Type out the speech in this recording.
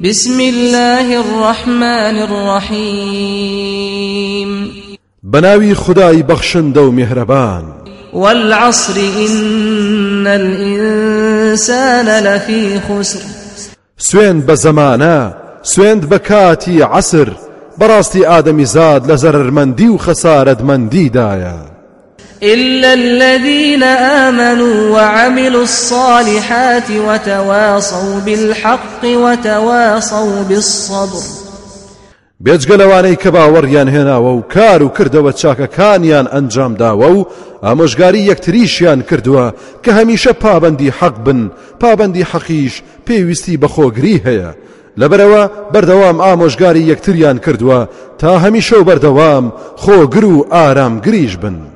بسم الله الرحمن الرحيم بناوي خداي بخشن دو مهربان والعصر إن الإنسان لفي خسر سوين بزمانا سوين بكاتي عصر براستي آدمي زاد لزرر مندي وخسارد مندي دايا إلا الذين آمنوا وعملوا الصالحات وتواصوا بالحق وتواصوا بالصبر بێجگە لەوانەی کە باوەڕیان هێناوە و کار و کردەوە چاکەکانیان ئەنجام داوە و ئامۆژگاری یەکتریشیان کردووە کە هەمیشە پابندی حەق بن پابندی حەقیش پێویستی بەخۆگری هەیە لەبەرەوە بەردەوام ئامۆژگاری یەکتریان کردووە تا هەمیشە و بەردەوام خۆگر و ئارامگریش بن.